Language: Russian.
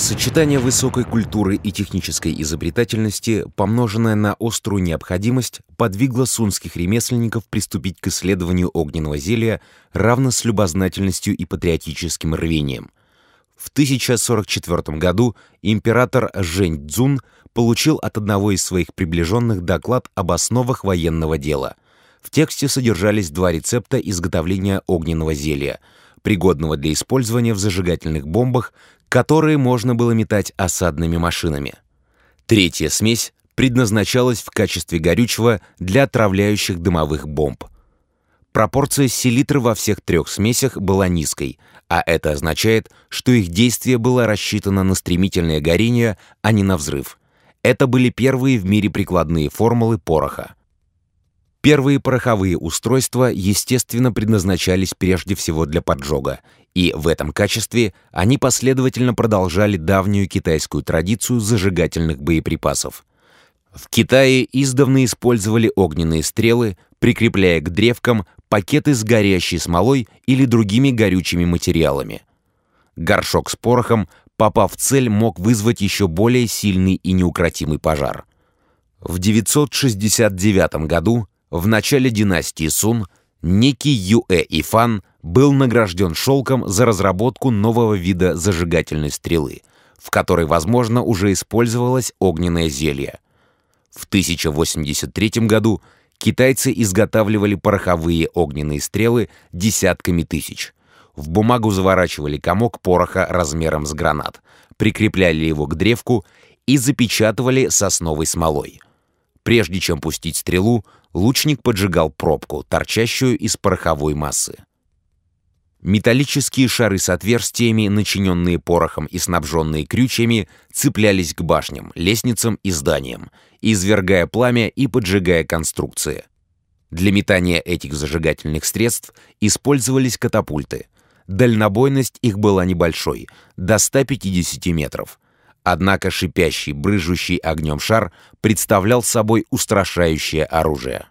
Сочетание высокой культуры и технической изобретательности, помноженное на острую необходимость, подвигло сунских ремесленников приступить к исследованию огненного зелья равно с любознательностью и патриотическим рвением. В 1044 году император Жень Цзун получил от одного из своих приближенных доклад об основах военного дела. В тексте содержались два рецепта изготовления огненного зелья, пригодного для использования в зажигательных бомбах, которые можно было метать осадными машинами. Третья смесь предназначалась в качестве горючего для отравляющих дымовых бомб. Пропорция селитры во всех трех смесях была низкой, а это означает, что их действие было рассчитано на стремительное горение, а не на взрыв. Это были первые в мире прикладные формулы пороха. Первые пороховые устройства, естественно, предназначались прежде всего для поджога, и в этом качестве они последовательно продолжали давнюю китайскую традицию зажигательных боеприпасов. В Китае издавна использовали огненные стрелы, прикрепляя к древкам пакеты с горящей смолой или другими горючими материалами. Горшок с порохом, попав в цель, мог вызвать еще более сильный и неукротимый пожар. В 969 году в начале династии Сун некий Юэ Ифан был награжден шелком за разработку нового вида зажигательной стрелы, в которой, возможно, уже использовалось огненное зелье. В 1083 году китайцы изготавливали пороховые огненные стрелы десятками тысяч. В бумагу заворачивали комок пороха размером с гранат, прикрепляли его к древку и запечатывали сосновой смолой. Прежде чем пустить стрелу, лучник поджигал пробку, торчащую из пороховой массы. Металлические шары с отверстиями, начиненные порохом и снабженные крючьями, цеплялись к башням, лестницам и зданиям, извергая пламя и поджигая конструкции. Для метания этих зажигательных средств использовались катапульты. Дальнобойность их была небольшой, до 150 метров. Однако шипящий, брыжущий огнем шар представлял собой устрашающее оружие.